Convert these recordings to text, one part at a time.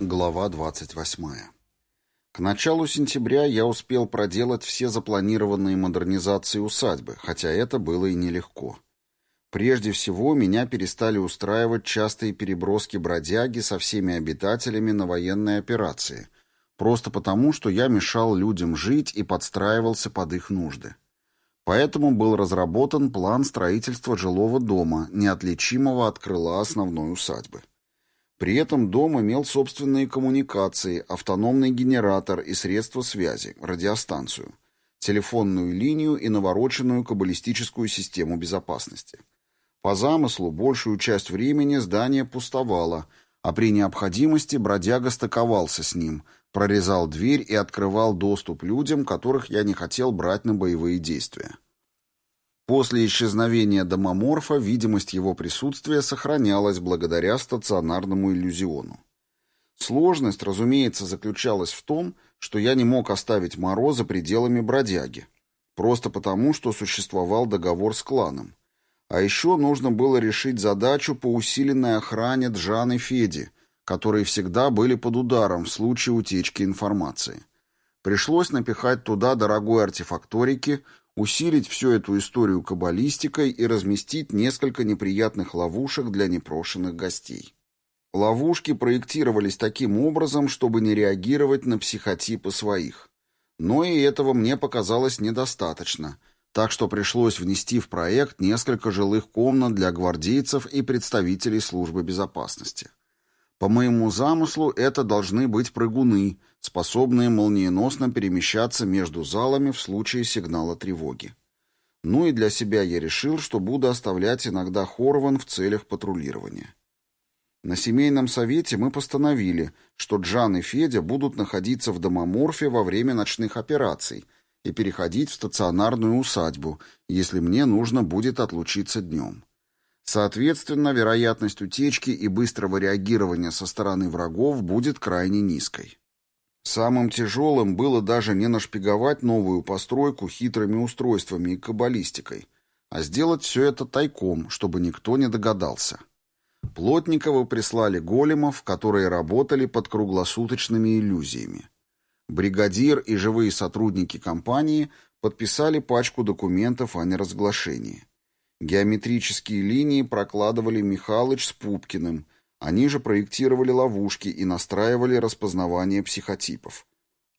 Глава 28. К началу сентября я успел проделать все запланированные модернизации усадьбы, хотя это было и нелегко. Прежде всего, меня перестали устраивать частые переброски бродяги со всеми обитателями на военные операции, просто потому, что я мешал людям жить и подстраивался под их нужды. Поэтому был разработан план строительства жилого дома, неотличимого от крыла основной усадьбы. При этом дом имел собственные коммуникации, автономный генератор и средства связи, радиостанцию, телефонную линию и навороченную каббалистическую систему безопасности. По замыслу, большую часть времени здание пустовало, а при необходимости бродяга стыковался с ним, прорезал дверь и открывал доступ людям, которых я не хотел брать на боевые действия. После исчезновения домоморфа видимость его присутствия сохранялась благодаря стационарному иллюзиону. Сложность, разумеется, заключалась в том, что я не мог оставить Моро за пределами бродяги, просто потому, что существовал договор с кланом. А еще нужно было решить задачу по усиленной охране Джан и Феди, которые всегда были под ударом в случае утечки информации. Пришлось напихать туда дорогой артефакторики, усилить всю эту историю каббалистикой и разместить несколько неприятных ловушек для непрошенных гостей. Ловушки проектировались таким образом, чтобы не реагировать на психотипы своих. Но и этого мне показалось недостаточно, так что пришлось внести в проект несколько жилых комнат для гвардейцев и представителей службы безопасности. По моему замыслу, это должны быть прыгуны, способные молниеносно перемещаться между залами в случае сигнала тревоги. Ну и для себя я решил, что буду оставлять иногда Хорван в целях патрулирования. На семейном совете мы постановили, что Джан и Федя будут находиться в домоморфе во время ночных операций и переходить в стационарную усадьбу, если мне нужно будет отлучиться днем. Соответственно, вероятность утечки и быстрого реагирования со стороны врагов будет крайне низкой. Самым тяжелым было даже не нашпиговать новую постройку хитрыми устройствами и каббалистикой, а сделать все это тайком, чтобы никто не догадался. Плотниковы прислали големов, которые работали под круглосуточными иллюзиями. Бригадир и живые сотрудники компании подписали пачку документов о неразглашении. Геометрические линии прокладывали Михалыч с Пупкиным, они же проектировали ловушки и настраивали распознавание психотипов.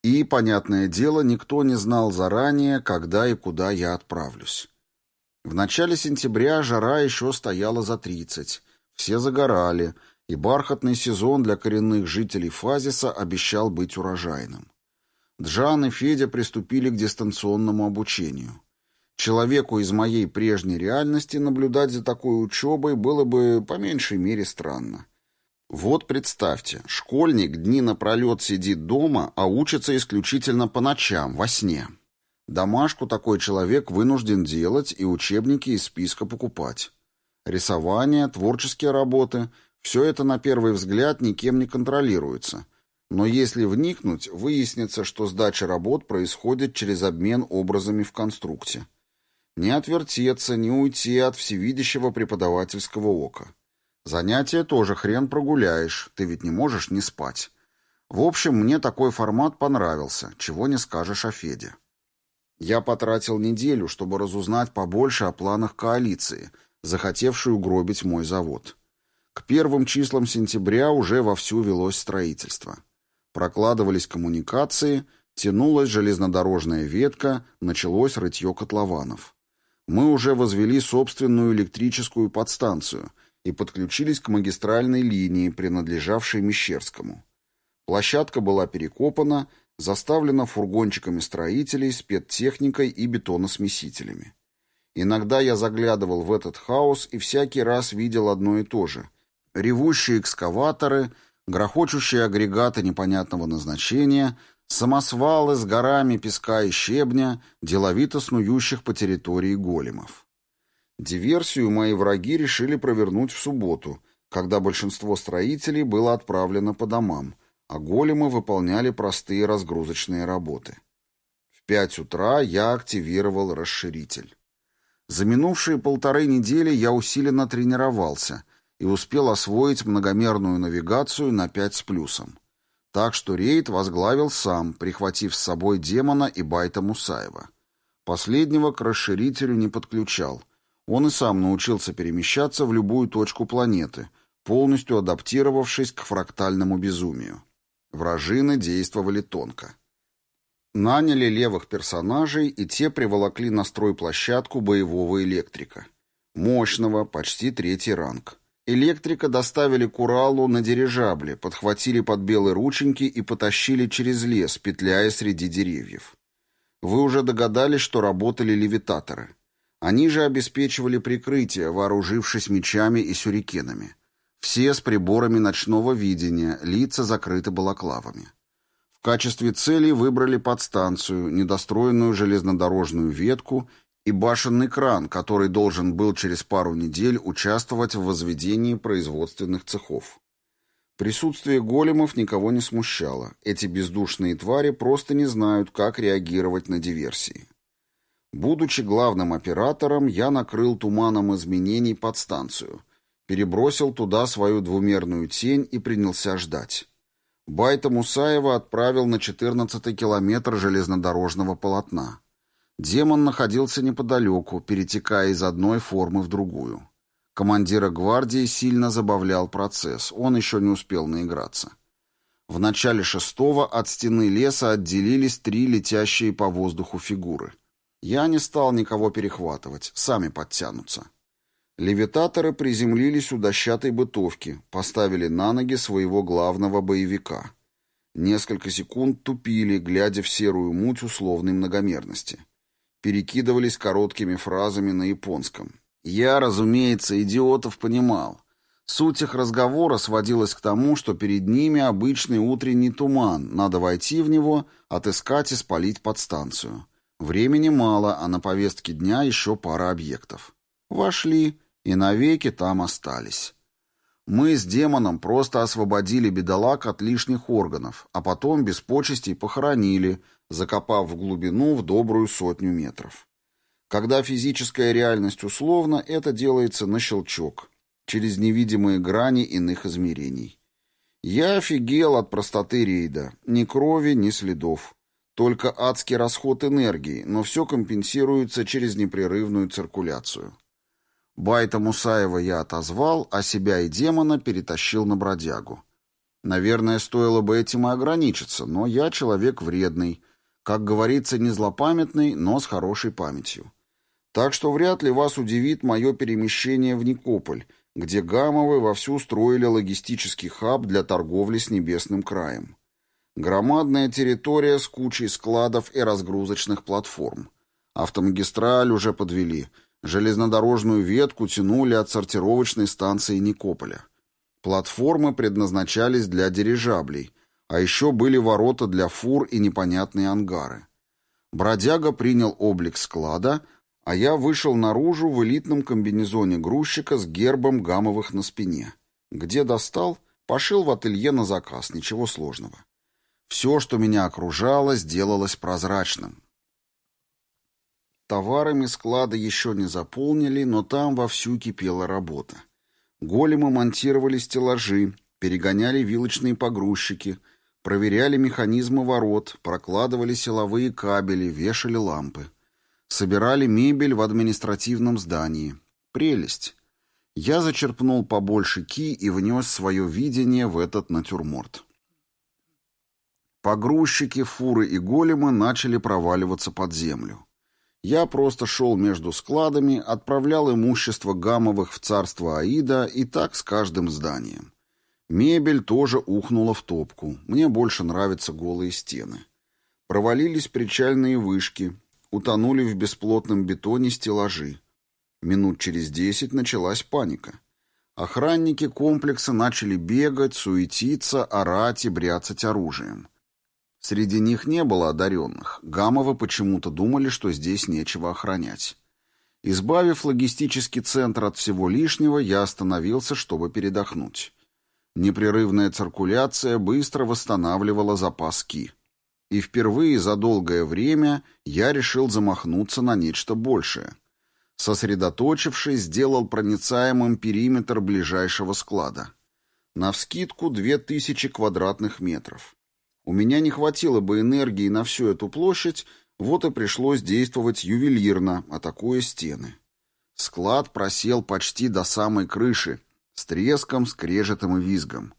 И, понятное дело, никто не знал заранее, когда и куда я отправлюсь. В начале сентября жара еще стояла за 30, все загорали, и бархатный сезон для коренных жителей Фазиса обещал быть урожайным. Джан и Федя приступили к дистанционному обучению. Человеку из моей прежней реальности наблюдать за такой учебой было бы по меньшей мере странно. Вот представьте, школьник дни напролет сидит дома, а учится исключительно по ночам, во сне. Домашку такой человек вынужден делать и учебники из списка покупать. Рисование, творческие работы – все это на первый взгляд никем не контролируется. Но если вникнуть, выяснится, что сдача работ происходит через обмен образами в конструкте. Не отвертеться, не уйти от всевидящего преподавательского ока. Занятия тоже хрен прогуляешь, ты ведь не можешь не спать. В общем, мне такой формат понравился, чего не скажешь о Феде. Я потратил неделю, чтобы разузнать побольше о планах коалиции, захотевшей угробить мой завод. К первым числам сентября уже вовсю велось строительство. Прокладывались коммуникации, тянулась железнодорожная ветка, началось рытье котлованов. Мы уже возвели собственную электрическую подстанцию и подключились к магистральной линии, принадлежавшей Мещерскому. Площадка была перекопана, заставлена фургончиками строителей, спецтехникой и бетоносмесителями. Иногда я заглядывал в этот хаос и всякий раз видел одно и то же. Ревущие экскаваторы, грохочущие агрегаты непонятного назначения, самосвалы с горами песка и щебня, деловито снующих по территории големов. Диверсию мои враги решили провернуть в субботу, когда большинство строителей было отправлено по домам, а големы выполняли простые разгрузочные работы. В пять утра я активировал расширитель. За минувшие полторы недели я усиленно тренировался и успел освоить многомерную навигацию на 5 с плюсом. Так что рейд возглавил сам, прихватив с собой демона и Байта Мусаева. Последнего к расширителю не подключал. Он и сам научился перемещаться в любую точку планеты, полностью адаптировавшись к фрактальному безумию. Вражины действовали тонко. Наняли левых персонажей, и те приволокли на стройплощадку боевого электрика. Мощного, почти третий ранг. Электрика доставили к Уралу на дирижабле, подхватили под белые рученьки и потащили через лес, петляя среди деревьев. Вы уже догадались, что работали левитаторы. Они же обеспечивали прикрытие, вооружившись мечами и сюрикенами. Все с приборами ночного видения, лица закрыты балаклавами. В качестве цели выбрали подстанцию, недостроенную железнодорожную ветку и башенный кран, который должен был через пару недель участвовать в возведении производственных цехов. Присутствие големов никого не смущало. Эти бездушные твари просто не знают, как реагировать на диверсии. Будучи главным оператором, я накрыл туманом изменений подстанцию, перебросил туда свою двумерную тень и принялся ждать. Байта Мусаева отправил на 14 километр железнодорожного полотна. Демон находился неподалеку, перетекая из одной формы в другую. Командира гвардии сильно забавлял процесс, он еще не успел наиграться. В начале шестого от стены леса отделились три летящие по воздуху фигуры. Я не стал никого перехватывать, сами подтянутся. Левитаторы приземлились у дощатой бытовки, поставили на ноги своего главного боевика. Несколько секунд тупили, глядя в серую муть условной многомерности перекидывались короткими фразами на японском. Я, разумеется, идиотов понимал. Суть их разговора сводилась к тому, что перед ними обычный утренний туман, надо войти в него, отыскать и спалить подстанцию. Времени мало, а на повестке дня еще пара объектов. Вошли и навеки там остались. Мы с демоном просто освободили бедолаг от лишних органов, а потом без почестей похоронили, закопав в глубину в добрую сотню метров. Когда физическая реальность условна, это делается на щелчок, через невидимые грани иных измерений. Я офигел от простоты рейда. Ни крови, ни следов. Только адский расход энергии, но все компенсируется через непрерывную циркуляцию. Байта Мусаева я отозвал, а себя и демона перетащил на бродягу. Наверное, стоило бы этим и ограничиться, но я человек вредный, как говорится, не злопамятный, но с хорошей памятью. Так что вряд ли вас удивит мое перемещение в Никополь, где Гамовы вовсю строили логистический хаб для торговли с Небесным краем. Громадная территория с кучей складов и разгрузочных платформ. Автомагистраль уже подвели, железнодорожную ветку тянули от сортировочной станции Никополя. Платформы предназначались для дирижаблей, а еще были ворота для фур и непонятные ангары. Бродяга принял облик склада, а я вышел наружу в элитном комбинезоне грузчика с гербом гамовых на спине. Где достал, пошил в ателье на заказ, ничего сложного. Все, что меня окружало, сделалось прозрачным. Товарами склада еще не заполнили, но там вовсю кипела работа. Големы монтировали стеллажи, перегоняли вилочные погрузчики — Проверяли механизмы ворот, прокладывали силовые кабели, вешали лампы. Собирали мебель в административном здании. Прелесть. Я зачерпнул побольше ки и внес свое видение в этот натюрморт. Погрузчики, фуры и големы начали проваливаться под землю. Я просто шел между складами, отправлял имущество Гамовых в царство Аида и так с каждым зданием. Мебель тоже ухнула в топку. Мне больше нравятся голые стены. Провалились причальные вышки, утонули в бесплотном бетоне стеллажи. Минут через десять началась паника. Охранники комплекса начали бегать, суетиться, орать и бряцать оружием. Среди них не было одаренных. Гамовы почему-то думали, что здесь нечего охранять. Избавив логистический центр от всего лишнего, я остановился, чтобы передохнуть. Непрерывная циркуляция быстро восстанавливала запас ки. И впервые за долгое время я решил замахнуться на нечто большее. Сосредоточившись, сделал проницаемым периметр ближайшего склада. Навскидку две тысячи квадратных метров. У меня не хватило бы энергии на всю эту площадь, вот и пришлось действовать ювелирно, атакуя стены. Склад просел почти до самой крыши, с треском, скрежетом и визгом.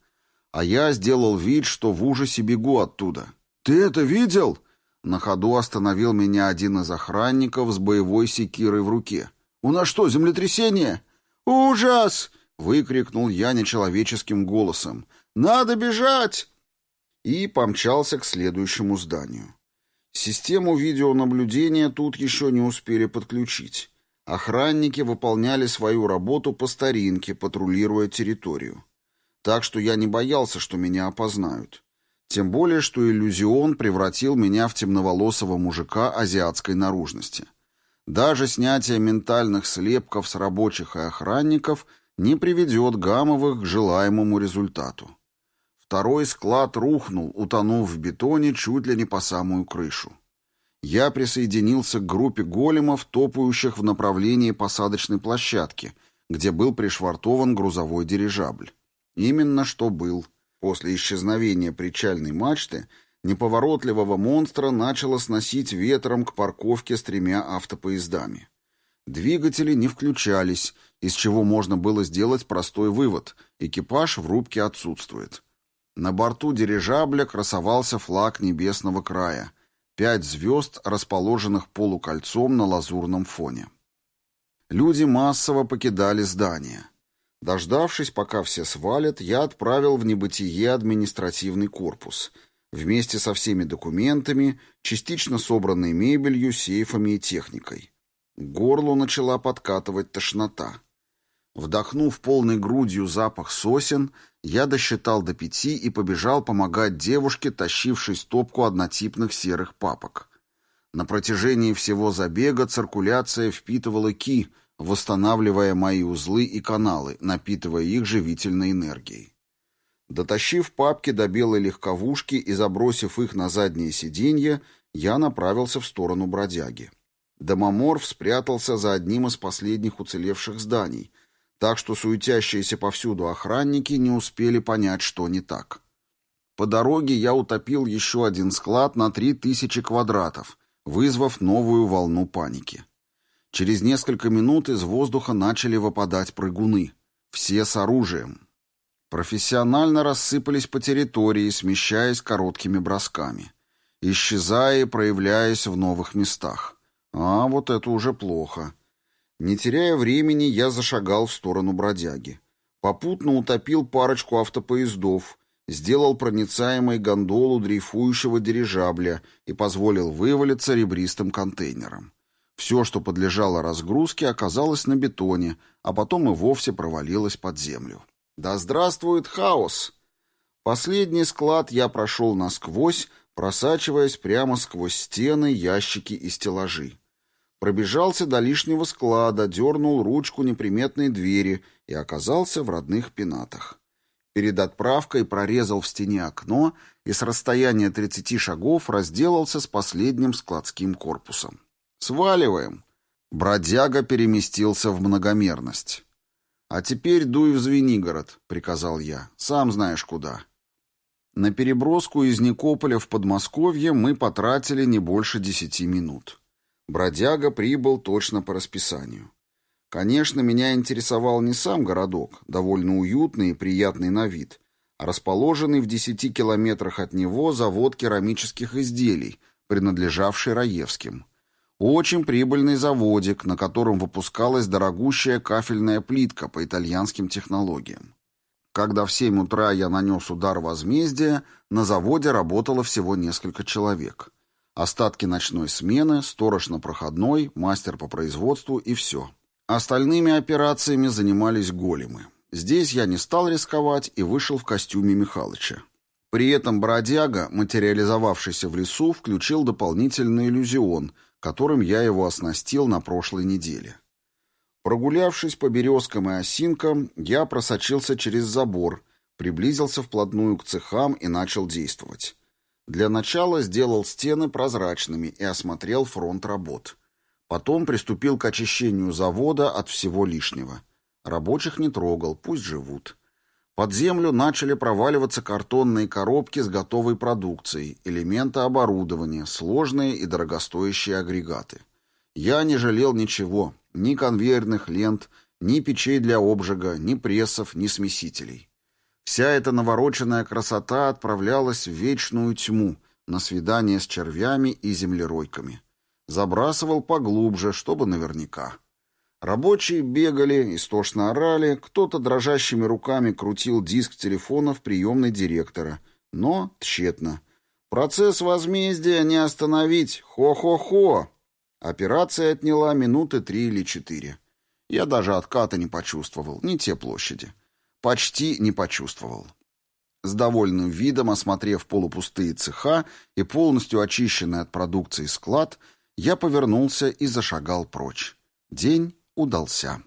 А я сделал вид, что в ужасе бегу оттуда. «Ты это видел?» На ходу остановил меня один из охранников с боевой секирой в руке. «У нас что, землетрясение?» «Ужас!» — выкрикнул я нечеловеческим голосом. «Надо бежать!» И помчался к следующему зданию. Систему видеонаблюдения тут еще не успели подключить. Охранники выполняли свою работу по старинке, патрулируя территорию. Так что я не боялся, что меня опознают. Тем более, что иллюзион превратил меня в темноволосого мужика азиатской наружности. Даже снятие ментальных слепков с рабочих и охранников не приведет Гамовых к желаемому результату. Второй склад рухнул, утонув в бетоне чуть ли не по самую крышу. Я присоединился к группе големов, топающих в направлении посадочной площадки, где был пришвартован грузовой дирижабль. Именно что был – После исчезновения причальной мачты неповоротливого монстра начало сносить ветром к парковке с тремя автопоездами. Двигатели не включались, из чего можно было сделать простой вывод – экипаж в рубке отсутствует. На борту дирижабля красовался флаг небесного края – пять звезд, расположенных полукольцом на лазурном фоне. Люди массово покидали здание. Дождавшись, пока все свалят, я отправил в небытие административный корпус вместе со всеми документами, частично собранной мебелью, сейфами и техникой. К горлу начала подкатывать тошнота. Вдохнув полной грудью запах сосен, я досчитал до пяти и побежал помогать девушке, тащившей стопку однотипных серых папок. На протяжении всего забега циркуляция впитывала ки, восстанавливая мои узлы и каналы, напитывая их живительной энергией. Дотащив папки до белой легковушки и забросив их на заднее сиденье, я направился в сторону бродяги. Домоморф спрятался за одним из последних уцелевших зданий, так что суетящиеся повсюду охранники не успели понять, что не так. По дороге я утопил еще один склад на три тысячи квадратов, вызвав новую волну паники. Через несколько минут из воздуха начали выпадать прыгуны. Все с оружием. Профессионально рассыпались по территории, смещаясь короткими бросками. Исчезая и проявляясь в новых местах. А вот это уже плохо. Не теряя времени, я зашагал в сторону бродяги. Попутно утопил парочку автопоездов, сделал проницаемой гондолу дрейфующего дирижабля и позволил вывалиться ребристым контейнером. Все, что подлежало разгрузке, оказалось на бетоне, а потом и вовсе провалилось под землю. Да здравствует хаос! Последний склад я прошел насквозь, просачиваясь прямо сквозь стены, ящики и стеллажи. Пробежался до лишнего склада, дернул ручку неприметной двери и оказался в родных пенатах. Перед отправкой прорезал в стене окно и с расстояния 30 шагов разделался с последним складским корпусом. «Сваливаем!» Бродяга переместился в многомерность. «А теперь дуй в Звенигород», — приказал я. «Сам знаешь куда». На переброску из Никополя в Подмосковье мы потратили не больше десяти минут. Бродяга прибыл точно по расписанию. Конечно, меня интересовал не сам городок, довольно уютный и приятный на вид, а расположенный в десяти километрах от него завод керамических изделий, принадлежавший Раевским. Очень прибыльный заводик, на котором выпускалась дорогущая кафельная плитка по итальянским технологиям. Когда в 7 утра я нанес удар возмездия, на заводе работало всего несколько человек. Остатки ночной смены, сторож на проходной, мастер по производству и все. Остальными операциями занимались големы. Здесь я не стал рисковать и вышел в костюме Михалыча. При этом бродяга, материализовавшийся в лесу, включил дополнительный иллюзион – которым я его оснастил на прошлой неделе. Прогулявшись по березкам и осинкам, я просочился через забор, приблизился вплотную к цехам и начал действовать. Для начала сделал стены прозрачными и осмотрел фронт работ. Потом приступил к очищению завода от всего лишнего. Рабочих не трогал, пусть живут. Под землю начали проваливаться картонные коробки с готовой продукцией, элементы оборудования, сложные и дорогостоящие агрегаты. Я не жалел ничего, ни конвейерных лент, ни печей для обжига, ни прессов, ни смесителей. Вся эта навороченная красота отправлялась в вечную тьму, на свидание с червями и землеройками. Забрасывал поглубже, чтобы наверняка. Рабочие бегали, истошно орали, кто-то дрожащими руками крутил диск телефона в приемной директора, но тщетно. Процесс возмездия не остановить, хо-хо-хо. Операция отняла минуты три или четыре. Я даже отката не почувствовал, не те площади. Почти не почувствовал. С довольным видом, осмотрев полупустые цеха и полностью очищенный от продукции склад, я повернулся и зашагал прочь. День удался.